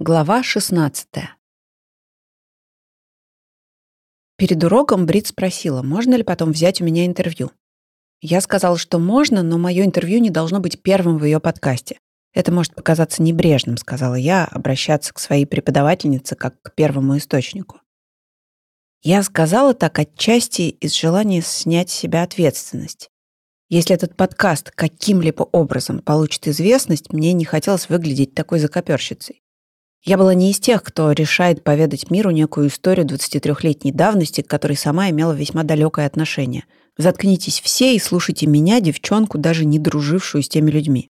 Глава 16 Перед уроком Брит спросила, можно ли потом взять у меня интервью. Я сказала, что можно, но мое интервью не должно быть первым в ее подкасте. Это может показаться небрежным, сказала я, обращаться к своей преподавательнице как к первому источнику. Я сказала так отчасти из желания снять с себя ответственность. Если этот подкаст каким-либо образом получит известность, мне не хотелось выглядеть такой закоперщицей. Я была не из тех, кто решает поведать миру некую историю 23-летней давности, к которой сама имела весьма далекое отношение. Заткнитесь все и слушайте меня, девчонку, даже не дружившую с теми людьми.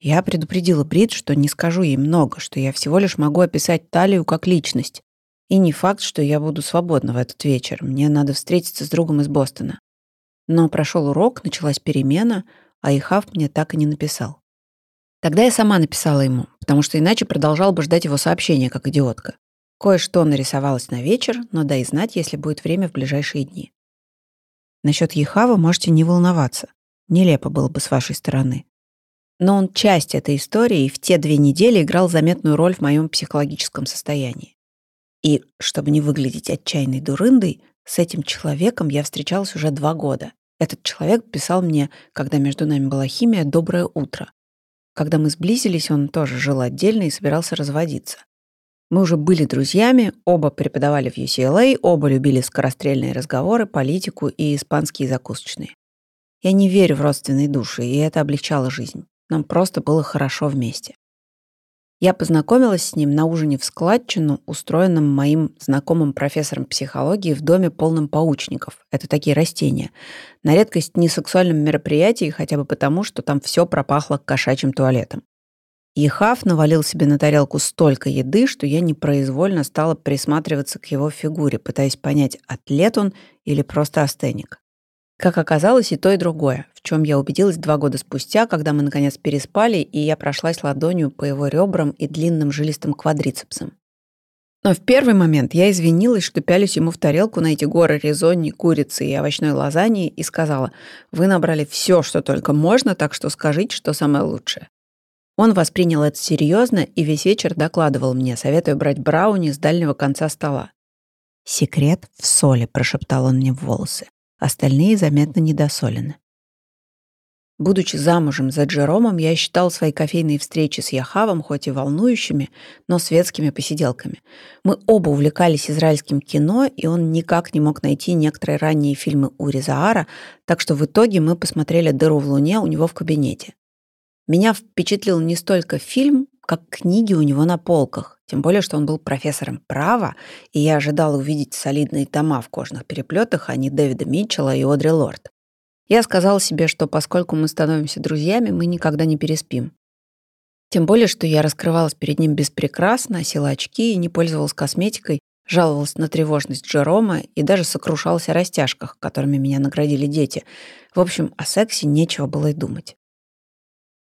Я предупредила Брит, что не скажу ей много, что я всего лишь могу описать Талию как личность. И не факт, что я буду свободна в этот вечер. Мне надо встретиться с другом из Бостона. Но прошел урок, началась перемена, а Ихав мне так и не написал. Тогда я сама написала ему, потому что иначе продолжал бы ждать его сообщения, как идиотка. Кое-что нарисовалось на вечер, но дай знать, если будет время в ближайшие дни. Насчет Ехава можете не волноваться. Нелепо было бы с вашей стороны. Но он часть этой истории и в те две недели играл заметную роль в моем психологическом состоянии. И, чтобы не выглядеть отчаянной дурындой, с этим человеком я встречалась уже два года. Этот человек писал мне, когда между нами была химия, «Доброе утро». Когда мы сблизились, он тоже жил отдельно и собирался разводиться. Мы уже были друзьями, оба преподавали в UCLA, оба любили скорострельные разговоры, политику и испанские закусочные. Я не верю в родственные души, и это облегчало жизнь. Нам просто было хорошо вместе. Я познакомилась с ним на ужине в складчину, устроенном моим знакомым профессором психологии в доме полном паучников. Это такие растения. На редкость не сексуальном мероприятии, хотя бы потому, что там все пропахло кошачьим туалетом. Ехав навалил себе на тарелку столько еды, что я непроизвольно стала присматриваться к его фигуре, пытаясь понять, атлет он или просто астеник. Как оказалось, и то, и другое, в чем я убедилась два года спустя, когда мы наконец переспали, и я прошлась ладонью по его ребрам и длинным жилистым квадрицепсам. Но в первый момент я извинилась, что пялюсь ему в тарелку на эти горы ризонни, курицы и овощной лазаньи и сказала, «Вы набрали все, что только можно, так что скажите, что самое лучшее». Он воспринял это серьезно и весь вечер докладывал мне, советуя брать брауни с дальнего конца стола. «Секрет в соли», — прошептал он мне в волосы остальные заметно недосолены. Будучи замужем за Джеромом, я считал свои кофейные встречи с Яхавом хоть и волнующими, но светскими посиделками. Мы оба увлекались израильским кино, и он никак не мог найти некоторые ранние фильмы Ури Заара, так что в итоге мы посмотрели «Дыру в луне» у него в кабинете. Меня впечатлил не столько фильм, как книги у него на полках, тем более, что он был профессором права, и я ожидала увидеть солидные тома в кожных переплетах, а не Дэвида Митчелла и Одри Лорд. Я сказала себе, что поскольку мы становимся друзьями, мы никогда не переспим. Тем более, что я раскрывалась перед ним без прикрас, носила очки и не пользовалась косметикой, жаловалась на тревожность Джерома и даже сокрушалась о растяжках, которыми меня наградили дети. В общем, о сексе нечего было и думать.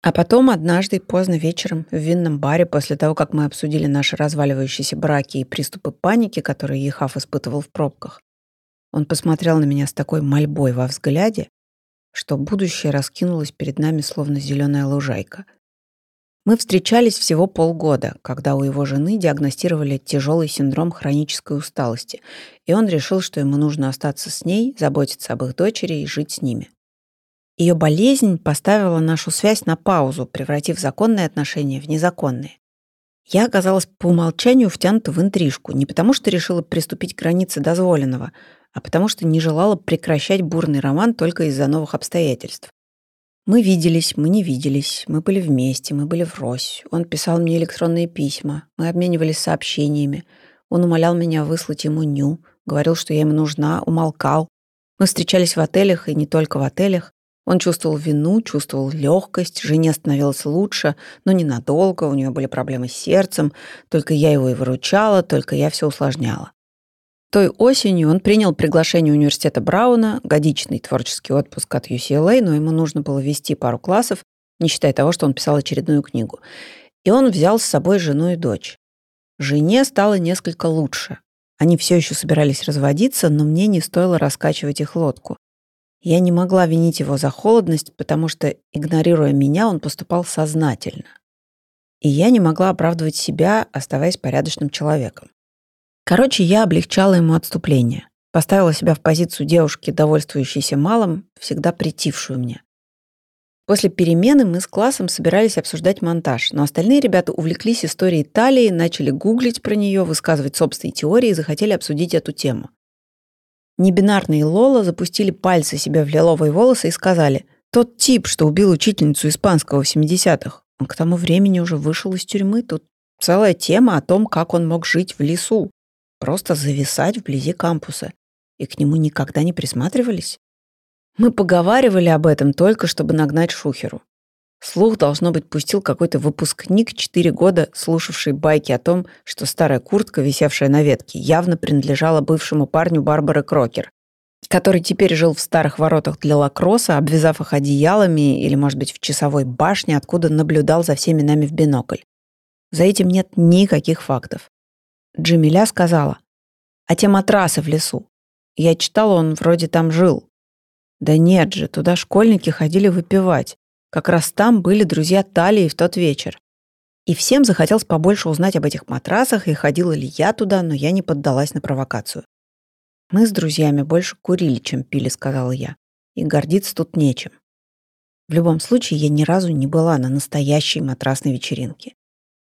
А потом однажды поздно вечером в винном баре, после того, как мы обсудили наши разваливающиеся браки и приступы паники, которые Ехав испытывал в пробках, он посмотрел на меня с такой мольбой во взгляде, что будущее раскинулось перед нами словно зеленая лужайка. Мы встречались всего полгода, когда у его жены диагностировали тяжелый синдром хронической усталости, и он решил, что ему нужно остаться с ней, заботиться об их дочери и жить с ними. Ее болезнь поставила нашу связь на паузу, превратив законные отношения в незаконные. Я оказалась по умолчанию втянута в интрижку, не потому что решила приступить к границе дозволенного, а потому что не желала прекращать бурный роман только из-за новых обстоятельств. Мы виделись, мы не виделись, мы были вместе, мы были врозь. Он писал мне электронные письма, мы обменивались сообщениями. Он умолял меня выслать ему ню, говорил, что я ему нужна, умолкал. Мы встречались в отелях и не только в отелях. Он чувствовал вину, чувствовал легкость, жене становилось лучше, но ненадолго, у нее были проблемы с сердцем, только я его и выручала, только я все усложняла. Той осенью он принял приглашение университета Брауна, годичный творческий отпуск от UCLA, но ему нужно было вести пару классов, не считая того, что он писал очередную книгу. И он взял с собой жену и дочь. Жене стало несколько лучше. Они все еще собирались разводиться, но мне не стоило раскачивать их лодку. Я не могла винить его за холодность, потому что, игнорируя меня, он поступал сознательно. И я не могла оправдывать себя, оставаясь порядочным человеком. Короче, я облегчала ему отступление. Поставила себя в позицию девушки, довольствующейся малым, всегда притившую мне. После перемены мы с классом собирались обсуждать монтаж, но остальные ребята увлеклись историей Италии, начали гуглить про нее, высказывать собственные теории и захотели обсудить эту тему. Небинарные Лола запустили пальцы себе в лиловые волосы и сказали «Тот тип, что убил учительницу испанского в 70-х, он к тому времени уже вышел из тюрьмы, тут целая тема о том, как он мог жить в лесу, просто зависать вблизи кампуса, и к нему никогда не присматривались». Мы поговаривали об этом только, чтобы нагнать Шухеру. Слух, должно быть, пустил какой-то выпускник, четыре года слушавший байки о том, что старая куртка, висевшая на ветке, явно принадлежала бывшему парню Барбары Крокер, который теперь жил в старых воротах для лакросса, обвязав их одеялами или, может быть, в часовой башне, откуда наблюдал за всеми нами в бинокль. За этим нет никаких фактов. Джамиля сказала, а те матрасы в лесу. Я читала, он вроде там жил. Да нет же, туда школьники ходили выпивать. Как раз там были друзья Талии в тот вечер. И всем захотелось побольше узнать об этих матрасах, и ходила ли я туда, но я не поддалась на провокацию. «Мы с друзьями больше курили, чем пили», — сказала я. «И гордиться тут нечем». В любом случае, я ни разу не была на настоящей матрасной вечеринке.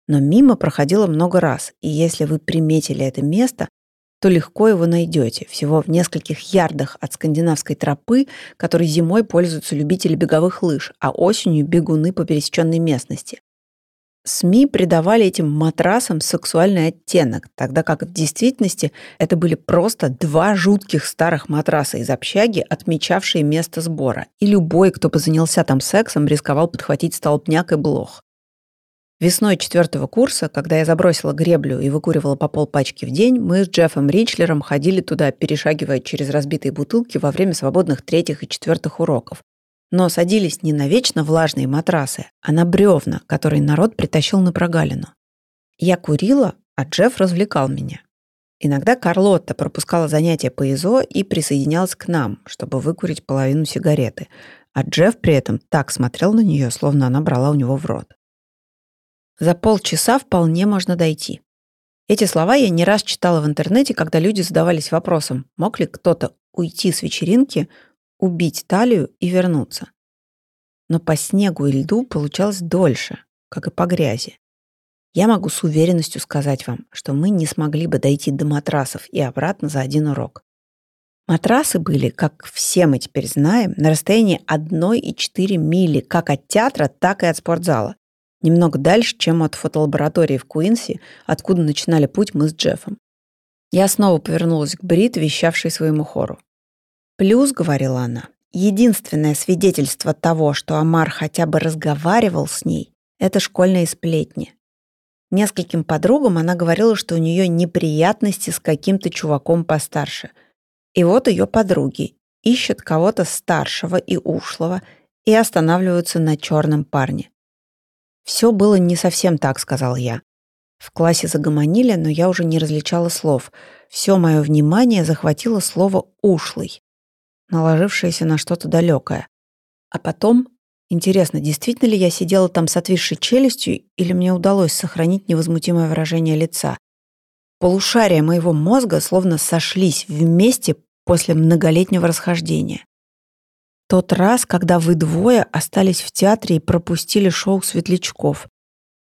Но мимо проходила много раз, и если вы приметили это место, то легко его найдете, всего в нескольких ярдах от скандинавской тропы, которой зимой пользуются любители беговых лыж, а осенью бегуны по пересеченной местности. СМИ придавали этим матрасам сексуальный оттенок, тогда как в действительности это были просто два жутких старых матраса из общаги, отмечавшие место сбора, и любой, кто позанялся там сексом, рисковал подхватить столбняк и блох. Весной четвертого курса, когда я забросила греблю и выкуривала по полпачки в день, мы с Джеффом Ричлером ходили туда, перешагивая через разбитые бутылки во время свободных третьих и четвертых уроков. Но садились не на вечно влажные матрасы, а на бревна, которые народ притащил на прогалину. Я курила, а Джефф развлекал меня. Иногда Карлотта пропускала занятия по ИЗО и присоединялась к нам, чтобы выкурить половину сигареты, а Джефф при этом так смотрел на нее, словно она брала у него в рот. За полчаса вполне можно дойти. Эти слова я не раз читала в интернете, когда люди задавались вопросом, мог ли кто-то уйти с вечеринки, убить талию и вернуться. Но по снегу и льду получалось дольше, как и по грязи. Я могу с уверенностью сказать вам, что мы не смогли бы дойти до матрасов и обратно за один урок. Матрасы были, как все мы теперь знаем, на расстоянии 1,4 мили как от театра, так и от спортзала немного дальше, чем от фотолаборатории в Куинси, откуда начинали путь мы с Джеффом. Я снова повернулась к Брит, вещавшей своему хору. «Плюс», — говорила она, — «единственное свидетельство того, что Амар хотя бы разговаривал с ней, это школьные сплетни. Нескольким подругам она говорила, что у нее неприятности с каким-то чуваком постарше. И вот ее подруги ищут кого-то старшего и ушлого и останавливаются на черном парне. «Все было не совсем так», — сказал я. В классе загомонили, но я уже не различала слов. Все мое внимание захватило слово «ушлый», наложившееся на что-то далекое. А потом, интересно, действительно ли я сидела там с отвисшей челюстью, или мне удалось сохранить невозмутимое выражение лица? Полушария моего мозга словно сошлись вместе после многолетнего расхождения. Тот раз, когда вы двое остались в театре и пропустили шоу светлячков.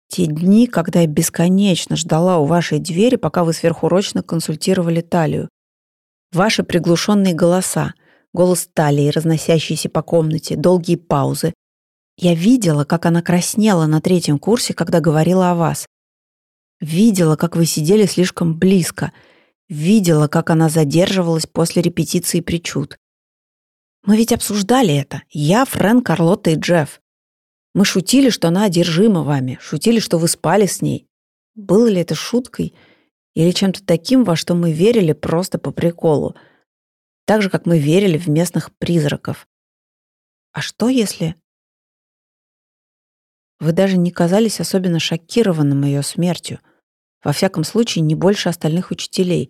Те дни, когда я бесконечно ждала у вашей двери, пока вы сверхурочно консультировали талию. Ваши приглушенные голоса, голос талии, разносящийся по комнате, долгие паузы. Я видела, как она краснела на третьем курсе, когда говорила о вас. Видела, как вы сидели слишком близко. Видела, как она задерживалась после репетиции причуд. Мы ведь обсуждали это. Я, Фрэнк, Карлотта и Джефф. Мы шутили, что она одержима вами, шутили, что вы спали с ней. Было ли это шуткой или чем-то таким, во что мы верили просто по приколу? Так же, как мы верили в местных призраков. А что если... Вы даже не казались особенно шокированным ее смертью. Во всяком случае, не больше остальных учителей.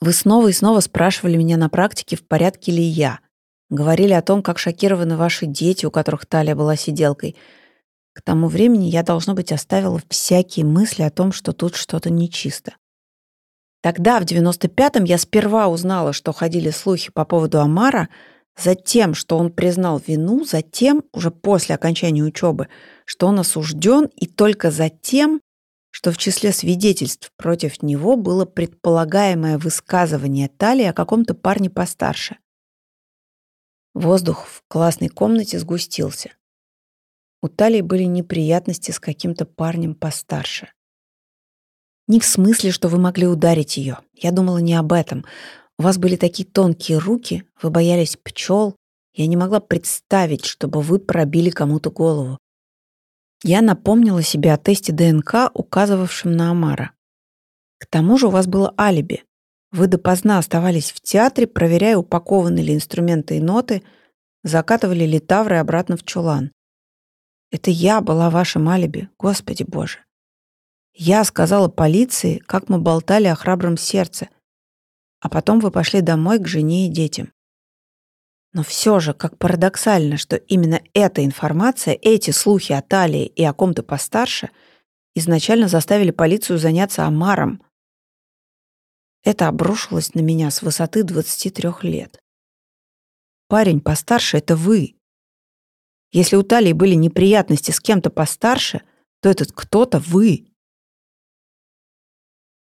Вы снова и снова спрашивали меня на практике, в порядке ли я — Говорили о том, как шокированы ваши дети, у которых талия была сиделкой. К тому времени я, должно быть, оставила всякие мысли о том, что тут что-то нечисто. Тогда, в 95-м, я сперва узнала, что ходили слухи по поводу Амара, затем, что он признал вину, затем, уже после окончания учебы, что он осужден, и только затем, что в числе свидетельств против него было предполагаемое высказывание Талии о каком-то парне постарше. Воздух в классной комнате сгустился. У Талии были неприятности с каким-то парнем постарше. Не в смысле, что вы могли ударить ее. Я думала не об этом. У вас были такие тонкие руки, вы боялись пчел. Я не могла представить, чтобы вы пробили кому-то голову. Я напомнила себе о тесте ДНК, указывавшем на Амара. К тому же у вас было алиби. Вы допоздна оставались в театре, проверяя, упакованы ли инструменты и ноты, закатывали ли тавры обратно в чулан. Это я была вашим алиби, Господи Боже. Я сказала полиции, как мы болтали о храбром сердце, а потом вы пошли домой к жене и детям. Но все же, как парадоксально, что именно эта информация, эти слухи о Талии и о ком-то постарше изначально заставили полицию заняться Амаром. Это обрушилось на меня с высоты 23 лет. Парень постарше — это вы. Если у Талии были неприятности с кем-то постарше, то этот кто-то вы.